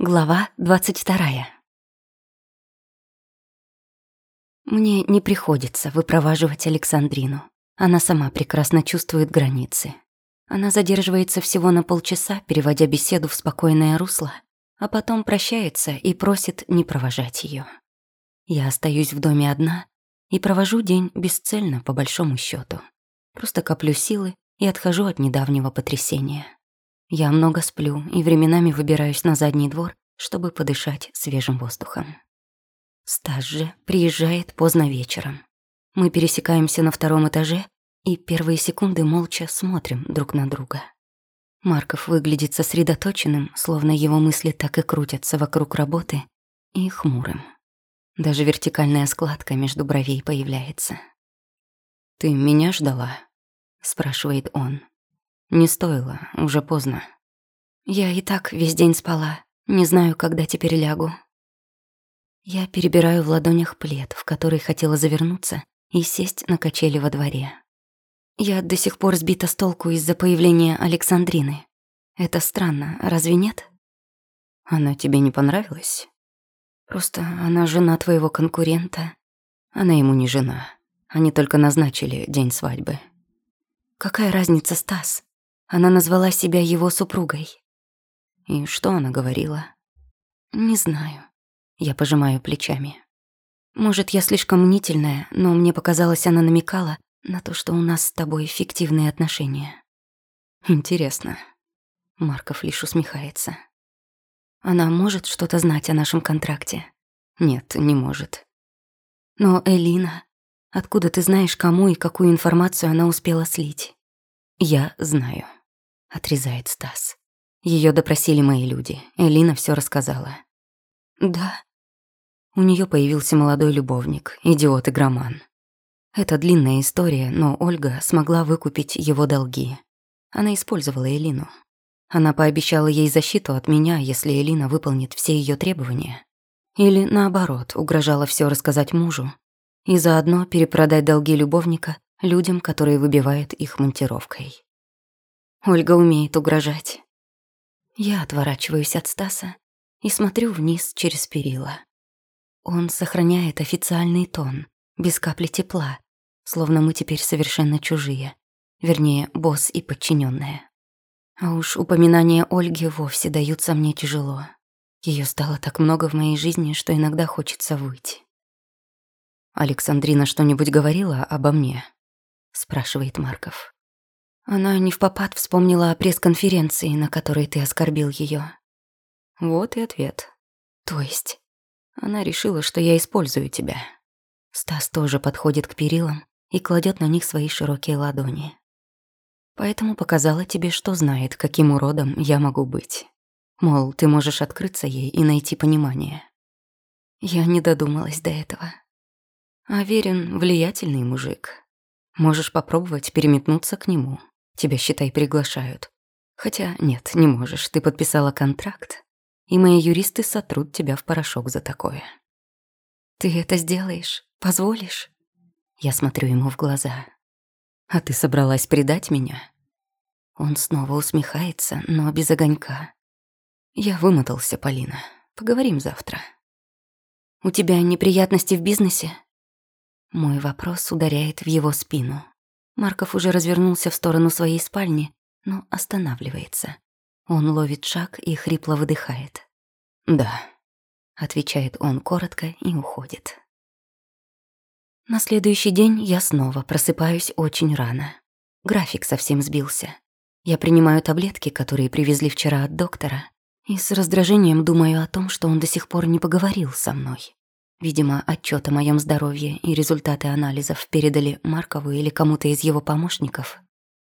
Глава двадцать вторая. Мне не приходится выпроваживать Александрину. Она сама прекрасно чувствует границы. Она задерживается всего на полчаса, переводя беседу в спокойное русло, а потом прощается и просит не провожать ее. Я остаюсь в доме одна и провожу день бесцельно, по большому счету. Просто коплю силы и отхожу от недавнего потрясения. Я много сплю и временами выбираюсь на задний двор, чтобы подышать свежим воздухом. Стас же приезжает поздно вечером. Мы пересекаемся на втором этаже и первые секунды молча смотрим друг на друга. Марков выглядит сосредоточенным, словно его мысли так и крутятся вокруг работы, и хмурым. Даже вертикальная складка между бровей появляется. «Ты меня ждала?» — спрашивает он. Не стоило, уже поздно. Я и так весь день спала. Не знаю, когда теперь лягу. Я перебираю в ладонях плед, в который хотела завернуться и сесть на качели во дворе. Я до сих пор сбита с толку из-за появления Александрины. Это странно, разве нет? Она тебе не понравилась? Просто она жена твоего конкурента. Она ему не жена. Они только назначили день свадьбы. Какая разница, Стас? Она назвала себя его супругой. И что она говорила? Не знаю. Я пожимаю плечами. Может, я слишком мнительная, но мне показалось, она намекала на то, что у нас с тобой фиктивные отношения. Интересно. Марков лишь усмехается. Она может что-то знать о нашем контракте? Нет, не может. Но Элина, откуда ты знаешь, кому и какую информацию она успела слить? Я знаю. — отрезает Стас. Ее допросили мои люди. Элина все рассказала. «Да». У нее появился молодой любовник, идиот-игроман. Это длинная история, но Ольга смогла выкупить его долги. Она использовала Элину. Она пообещала ей защиту от меня, если Элина выполнит все ее требования. Или, наоборот, угрожала все рассказать мужу и заодно перепродать долги любовника людям, которые выбивают их монтировкой. Ольга умеет угрожать. Я отворачиваюсь от Стаса и смотрю вниз через перила. Он сохраняет официальный тон, без капли тепла, словно мы теперь совершенно чужие. Вернее, босс и подчиненная. А уж упоминания Ольги вовсе даются мне тяжело. Ее стало так много в моей жизни, что иногда хочется выйти. «Александрина что-нибудь говорила обо мне?» — спрашивает Марков. Она не в попад вспомнила о пресс-конференции, на которой ты оскорбил ее. Вот и ответ. То есть, она решила, что я использую тебя. Стас тоже подходит к перилам и кладет на них свои широкие ладони. Поэтому показала тебе, что знает, каким уродом я могу быть. Мол, ты можешь открыться ей и найти понимание. Я не додумалась до этого. Аверин — влиятельный мужик. Можешь попробовать переметнуться к нему. Тебя, считай, приглашают. Хотя нет, не можешь, ты подписала контракт, и мои юристы сотрут тебя в порошок за такое. Ты это сделаешь? Позволишь? Я смотрю ему в глаза. А ты собралась предать меня? Он снова усмехается, но без огонька. Я вымотался, Полина. Поговорим завтра. У тебя неприятности в бизнесе? Мой вопрос ударяет в его спину. Марков уже развернулся в сторону своей спальни, но останавливается. Он ловит шаг и хрипло выдыхает. «Да», — отвечает он коротко и уходит. На следующий день я снова просыпаюсь очень рано. График совсем сбился. Я принимаю таблетки, которые привезли вчера от доктора, и с раздражением думаю о том, что он до сих пор не поговорил со мной. Видимо, отчет о моем здоровье и результаты анализов передали Маркову или кому-то из его помощников,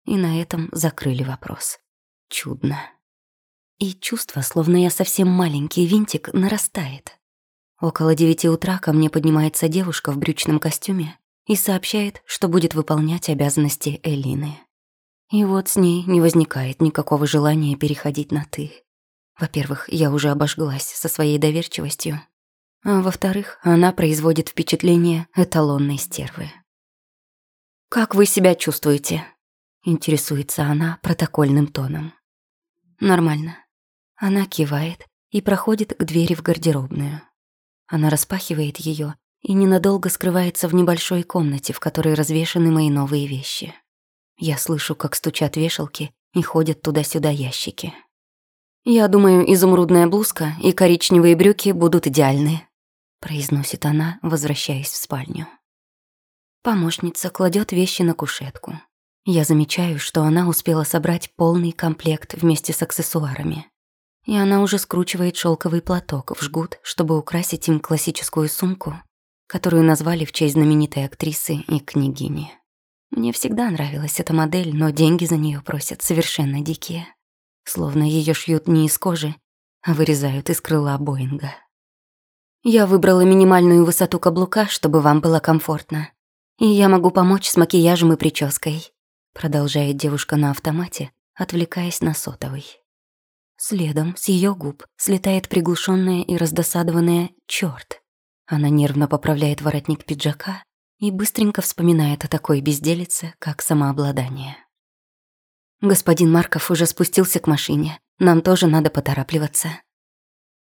и на этом закрыли вопрос. Чудно. И чувство, словно я совсем маленький винтик, нарастает. Около девяти утра ко мне поднимается девушка в брючном костюме и сообщает, что будет выполнять обязанности Элины. И вот с ней не возникает никакого желания переходить на «ты». Во-первых, я уже обожглась со своей доверчивостью, а во-вторых, она производит впечатление эталонной стервы. «Как вы себя чувствуете?» — интересуется она протокольным тоном. «Нормально». Она кивает и проходит к двери в гардеробную. Она распахивает ее и ненадолго скрывается в небольшой комнате, в которой развешаны мои новые вещи. Я слышу, как стучат вешалки и ходят туда-сюда ящики. «Я думаю, изумрудная блузка и коричневые брюки будут идеальны», произносит она, возвращаясь в спальню. Помощница кладет вещи на кушетку. Я замечаю, что она успела собрать полный комплект вместе с аксессуарами. И она уже скручивает шелковый платок в жгут, чтобы украсить им классическую сумку, которую назвали в честь знаменитой актрисы и княгини. Мне всегда нравилась эта модель, но деньги за нее просят совершенно дикие. Словно ее шьют не из кожи, а вырезают из крыла Боинга. Я выбрала минимальную высоту каблука, чтобы вам было комфортно. И я могу помочь с макияжем и прической. Продолжает девушка на автомате, отвлекаясь на сотовый. Следом с ее губ слетает приглушенное и раздосадованное «чёрт». Она нервно поправляет воротник пиджака и быстренько вспоминает о такой безделице, как самообладание. Господин Марков уже спустился к машине. Нам тоже надо поторапливаться.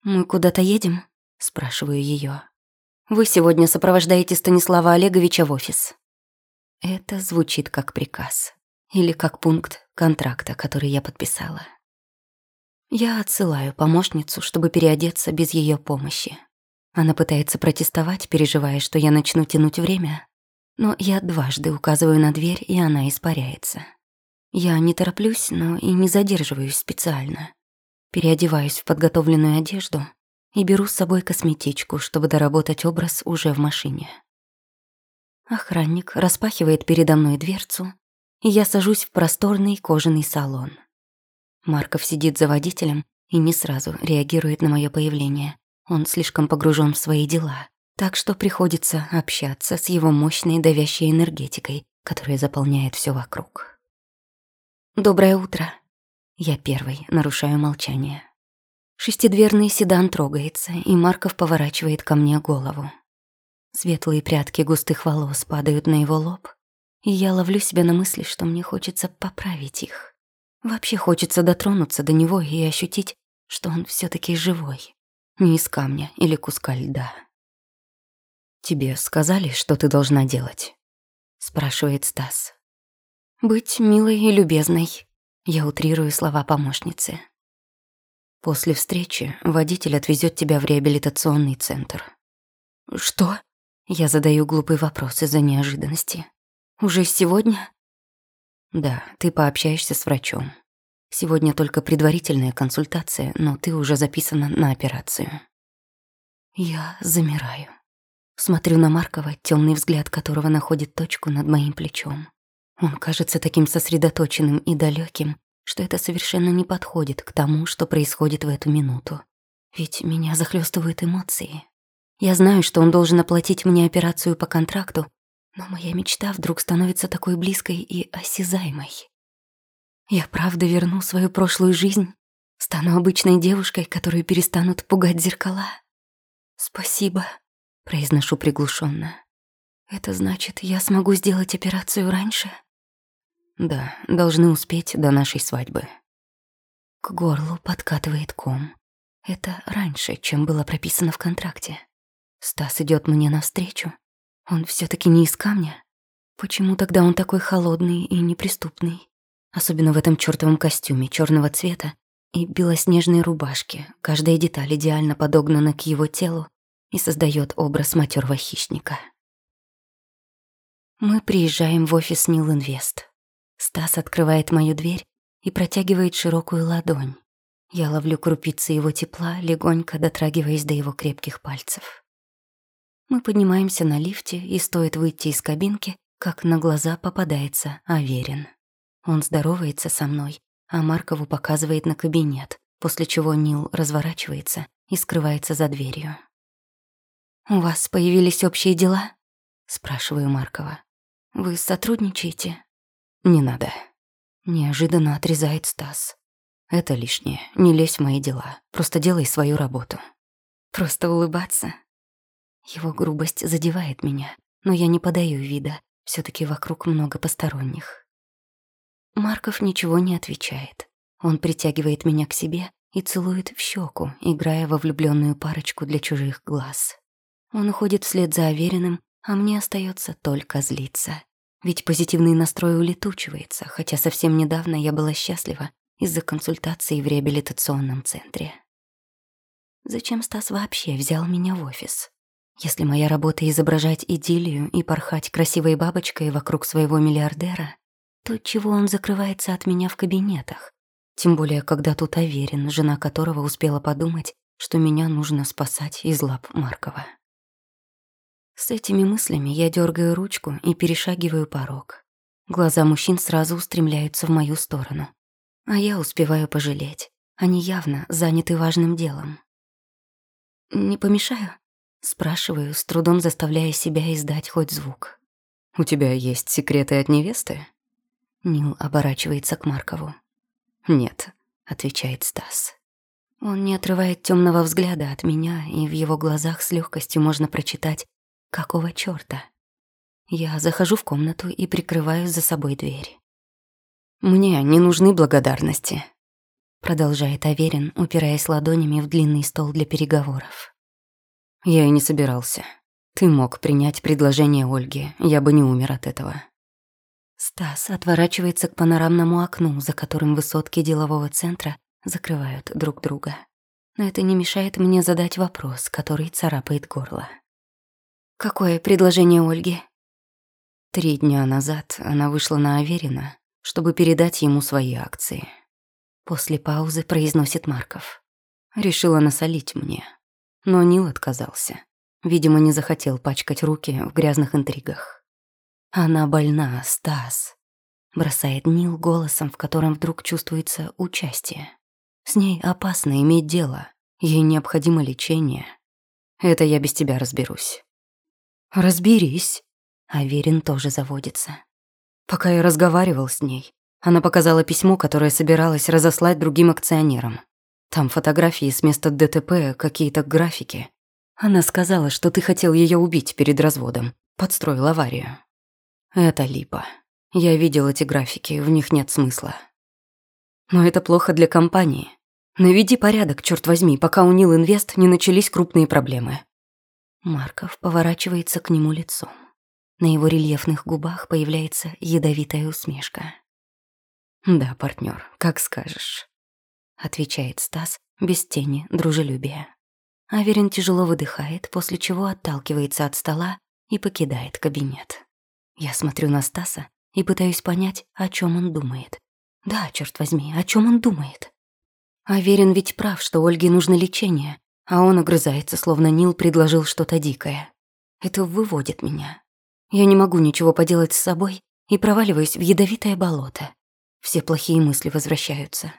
«Мы куда-то едем?» — спрашиваю ее. «Вы сегодня сопровождаете Станислава Олеговича в офис». Это звучит как приказ. Или как пункт контракта, который я подписала. Я отсылаю помощницу, чтобы переодеться без ее помощи. Она пытается протестовать, переживая, что я начну тянуть время, но я дважды указываю на дверь, и она испаряется. Я не тороплюсь, но и не задерживаюсь специально. Переодеваюсь в подготовленную одежду и беру с собой косметичку, чтобы доработать образ уже в машине. Охранник распахивает передо мной дверцу, и я сажусь в просторный кожаный салон. Марков сидит за водителем и не сразу реагирует на мое появление, он слишком погружен в свои дела, так что приходится общаться с его мощной давящей энергетикой, которая заполняет все вокруг. «Доброе утро». Я первый нарушаю молчание. Шестидверный седан трогается, и Марков поворачивает ко мне голову. Светлые прядки густых волос падают на его лоб, и я ловлю себя на мысли, что мне хочется поправить их. Вообще хочется дотронуться до него и ощутить, что он все таки живой не из камня или куска льда. «Тебе сказали, что ты должна делать?» — спрашивает Стас. «Быть милой и любезной», — я утрирую слова помощницы. «После встречи водитель отвезет тебя в реабилитационный центр». «Что?» — я задаю глупый вопрос из-за неожиданности. «Уже сегодня?» «Да, ты пообщаешься с врачом. Сегодня только предварительная консультация, но ты уже записана на операцию. Я замираю. Смотрю на Маркова, темный взгляд которого находит точку над моим плечом. Он кажется таким сосредоточенным и далеким, что это совершенно не подходит к тому, что происходит в эту минуту. Ведь меня захлестывают эмоции. Я знаю, что он должен оплатить мне операцию по контракту, но моя мечта вдруг становится такой близкой и осязаемой. Я правда верну свою прошлую жизнь? Стану обычной девушкой, которую перестанут пугать зеркала? Спасибо, произношу приглушенно. Это значит, я смогу сделать операцию раньше? Да, должны успеть до нашей свадьбы. К горлу подкатывает ком. Это раньше, чем было прописано в контракте. Стас идет мне навстречу. Он все таки не из камня. Почему тогда он такой холодный и неприступный? Особенно в этом чёртовом костюме черного цвета и белоснежной рубашке. Каждая деталь идеально подогнана к его телу и создает образ матерого хищника. Мы приезжаем в офис Нил Инвест. Стас открывает мою дверь и протягивает широкую ладонь. Я ловлю крупицы его тепла, легонько дотрагиваясь до его крепких пальцев. Мы поднимаемся на лифте, и стоит выйти из кабинки, как на глаза попадается Аверин. Он здоровается со мной, а Маркову показывает на кабинет, после чего Нил разворачивается и скрывается за дверью. «У вас появились общие дела?» — спрашиваю Маркова. «Вы сотрудничаете?» «Не надо». Неожиданно отрезает Стас. «Это лишнее. Не лезь в мои дела. Просто делай свою работу». «Просто улыбаться?» Его грубость задевает меня, но я не подаю вида. все таки вокруг много посторонних. Марков ничего не отвечает. Он притягивает меня к себе и целует в щеку, играя во влюбленную парочку для чужих глаз. Он уходит вслед за Авериным, а мне остается только злиться. Ведь позитивный настрой улетучивается, хотя совсем недавно я была счастлива из-за консультации в реабилитационном центре. Зачем Стас вообще взял меня в офис? Если моя работа изображать идиллию и порхать красивой бабочкой вокруг своего миллиардера, то чего он закрывается от меня в кабинетах? Тем более, когда тут Аверин, жена которого успела подумать, что меня нужно спасать из лап Маркова. С этими мыслями я дергаю ручку и перешагиваю порог. Глаза мужчин сразу устремляются в мою сторону. А я успеваю пожалеть. Они явно заняты важным делом. «Не помешаю?» Спрашиваю, с трудом заставляя себя издать хоть звук. «У тебя есть секреты от невесты?» Нил оборачивается к Маркову. «Нет», — отвечает Стас. Он не отрывает темного взгляда от меня, и в его глазах с легкостью можно прочитать Какого чёрта? Я захожу в комнату и прикрываю за собой дверь. «Мне не нужны благодарности», — продолжает Аверин, упираясь ладонями в длинный стол для переговоров. «Я и не собирался. Ты мог принять предложение Ольги, я бы не умер от этого». Стас отворачивается к панорамному окну, за которым высотки делового центра закрывают друг друга. Но это не мешает мне задать вопрос, который царапает горло. Какое предложение Ольги? Три дня назад она вышла на Аверина, чтобы передать ему свои акции. После паузы произносит Марков. Решила насолить мне. Но Нил отказался. Видимо, не захотел пачкать руки в грязных интригах. «Она больна, Стас», — бросает Нил голосом, в котором вдруг чувствуется участие. «С ней опасно иметь дело. Ей необходимо лечение. Это я без тебя разберусь». «Разберись». Аверин тоже заводится. Пока я разговаривал с ней, она показала письмо, которое собиралась разослать другим акционерам. Там фотографии с места ДТП, какие-то графики. Она сказала, что ты хотел ее убить перед разводом, подстроил аварию. Это липа. Я видел эти графики, в них нет смысла. Но это плохо для компании. Наведи порядок, черт возьми, пока у Нил Инвест не начались крупные проблемы. Марков поворачивается к нему лицом. На его рельефных губах появляется ядовитая усмешка. «Да, партнер, как скажешь», — отвечает Стас без тени дружелюбия. Аверин тяжело выдыхает, после чего отталкивается от стола и покидает кабинет. Я смотрю на Стаса и пытаюсь понять, о чем он думает. Да, черт возьми, о чем он думает? Аверин ведь прав, что Ольге нужно лечение, а он огрызается, словно Нил предложил что-то дикое. Это выводит меня. Я не могу ничего поделать с собой и проваливаюсь в ядовитое болото. Все плохие мысли возвращаются.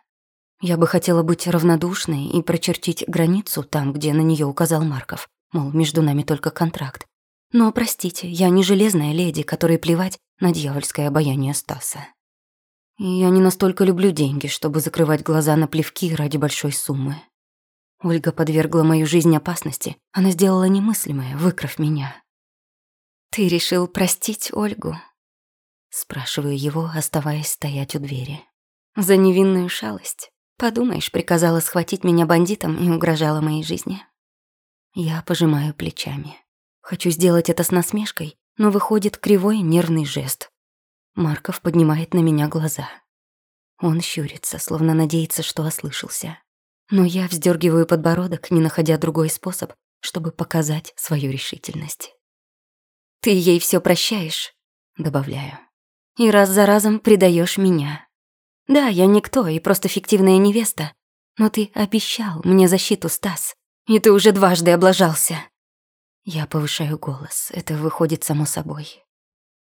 Я бы хотела быть равнодушной и прочертить границу там, где на нее указал Марков, мол, между нами только контракт. Но, простите, я не железная леди, которой плевать на дьявольское обаяние Стаса. Я не настолько люблю деньги, чтобы закрывать глаза на плевки ради большой суммы. Ольга подвергла мою жизнь опасности. Она сделала немыслимое, выкрав меня. «Ты решил простить Ольгу?» Спрашиваю его, оставаясь стоять у двери. «За невинную шалость. Подумаешь, приказала схватить меня бандитом и угрожала моей жизни». Я пожимаю плечами. Хочу сделать это с насмешкой, но выходит кривой нервный жест. Марков поднимает на меня глаза. Он щурится, словно надеется, что ослышался. Но я вздергиваю подбородок, не находя другой способ, чтобы показать свою решительность. «Ты ей все прощаешь», — добавляю. «И раз за разом предаешь меня. Да, я никто и просто фиктивная невеста, но ты обещал мне защиту, Стас, и ты уже дважды облажался». Я повышаю голос, это выходит само собой.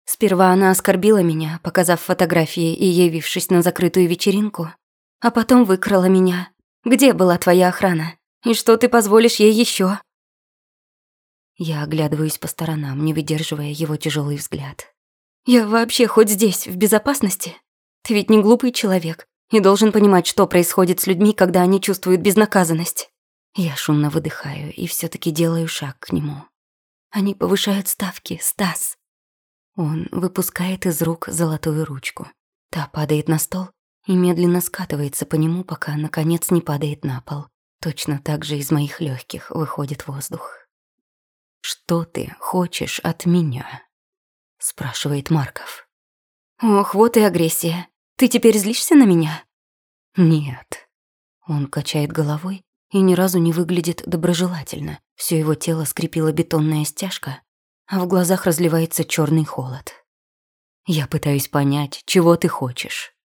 Сперва она оскорбила меня, показав фотографии и явившись на закрытую вечеринку, а потом выкрала меня, где была твоя охрана? И что ты позволишь ей еще? Я оглядываюсь по сторонам, не выдерживая его тяжелый взгляд. Я вообще хоть здесь, в безопасности? Ты ведь не глупый человек и должен понимать, что происходит с людьми, когда они чувствуют безнаказанность. Я шумно выдыхаю и все таки делаю шаг к нему. Они повышают ставки, Стас. Он выпускает из рук золотую ручку. Та падает на стол, и медленно скатывается по нему, пока, наконец, не падает на пол. Точно так же из моих легких выходит воздух. «Что ты хочешь от меня?» — спрашивает Марков. «Ох, вот и агрессия. Ты теперь злишься на меня?» «Нет». Он качает головой и ни разу не выглядит доброжелательно. Все его тело скрепила бетонная стяжка, а в глазах разливается черный холод. Я пытаюсь понять, чего ты хочешь.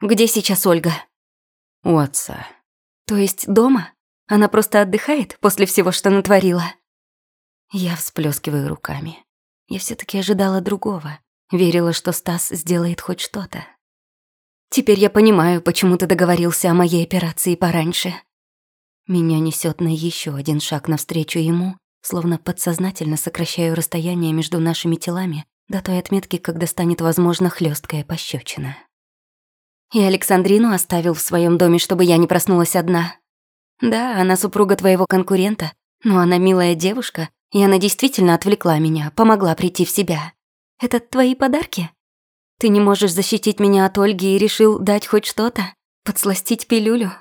Где сейчас Ольга? У отца. То есть дома? Она просто отдыхает после всего, что натворила? Я всплескиваю руками. Я все таки ожидала другого. Верила, что Стас сделает хоть что-то. Теперь я понимаю, почему ты договорился о моей операции пораньше. Меня несет на еще один шаг навстречу ему, словно подсознательно сокращаю расстояние между нашими телами до той отметки, когда станет возможно хлесткая пощечина. И Александрину оставил в своем доме, чтобы я не проснулась одна. Да, она супруга твоего конкурента, но она милая девушка, и она действительно отвлекла меня, помогла прийти в себя. Это твои подарки? Ты не можешь защитить меня от Ольги и решил дать хоть что-то? Подсластить пилюлю?»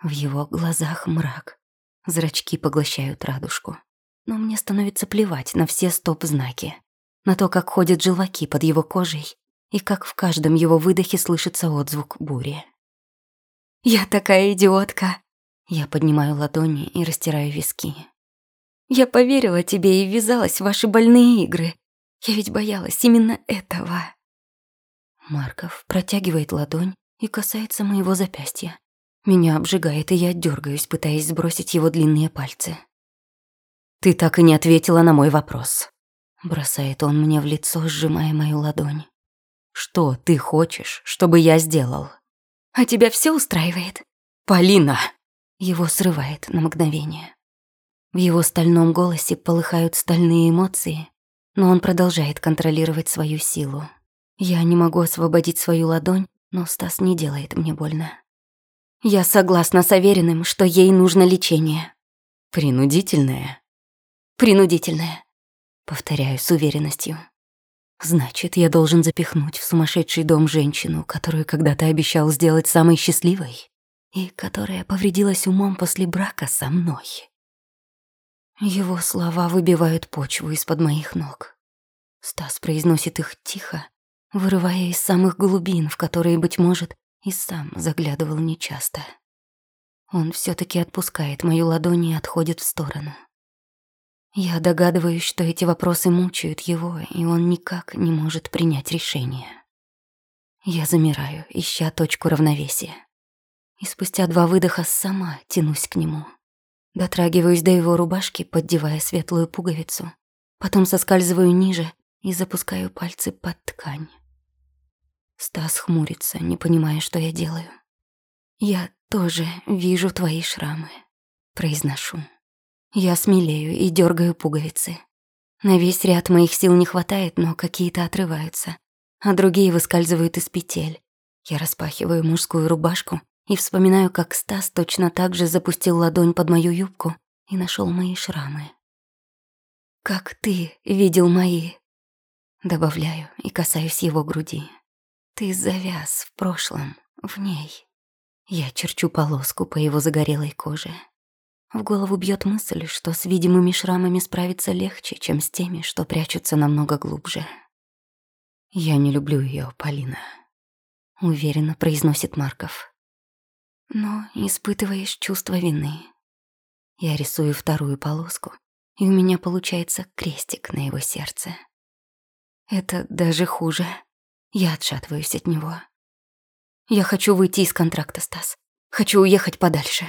В его глазах мрак. Зрачки поглощают радужку. Но мне становится плевать на все стоп-знаки. На то, как ходят желваки под его кожей, и как в каждом его выдохе слышится отзвук бури. «Я такая идиотка!» Я поднимаю ладони и растираю виски. «Я поверила тебе и ввязалась в ваши больные игры. Я ведь боялась именно этого». Марков протягивает ладонь и касается моего запястья. Меня обжигает, и я дергаюсь, пытаясь сбросить его длинные пальцы. «Ты так и не ответила на мой вопрос», — бросает он мне в лицо, сжимая мою ладонь. Что ты хочешь, чтобы я сделал? А тебя все устраивает? Полина! Его срывает на мгновение. В его стальном голосе полыхают стальные эмоции, но он продолжает контролировать свою силу. Я не могу освободить свою ладонь, но Стас не делает мне больно. Я согласна с Авериным, что ей нужно лечение. Принудительное? Принудительное. Повторяю с уверенностью. Значит, я должен запихнуть в сумасшедший дом женщину, которую когда-то обещал сделать самой счастливой, и которая повредилась умом после брака со мной. Его слова выбивают почву из-под моих ног. Стас произносит их тихо, вырывая из самых глубин, в которые, быть может, и сам заглядывал нечасто. Он все таки отпускает мою ладонь и отходит в сторону. Я догадываюсь, что эти вопросы мучают его, и он никак не может принять решение. Я замираю, ища точку равновесия. И спустя два выдоха сама тянусь к нему. Дотрагиваюсь до его рубашки, поддевая светлую пуговицу. Потом соскальзываю ниже и запускаю пальцы под ткань. Стас хмурится, не понимая, что я делаю. «Я тоже вижу твои шрамы», — произношу. Я смелею и дергаю пуговицы. На весь ряд моих сил не хватает, но какие-то отрываются, а другие выскальзывают из петель. Я распахиваю мужскую рубашку и вспоминаю, как Стас точно так же запустил ладонь под мою юбку и нашел мои шрамы. «Как ты видел мои?» Добавляю и касаюсь его груди. «Ты завяз в прошлом, в ней». Я черчу полоску по его загорелой коже. В голову бьет мысль, что с видимыми шрамами справиться легче, чем с теми, что прячутся намного глубже. «Я не люблю ее, Полина», — уверенно произносит Марков. «Но испытываешь чувство вины». Я рисую вторую полоску, и у меня получается крестик на его сердце. Это даже хуже. Я отшатываюсь от него. Я хочу выйти из контракта, Стас. Хочу уехать подальше.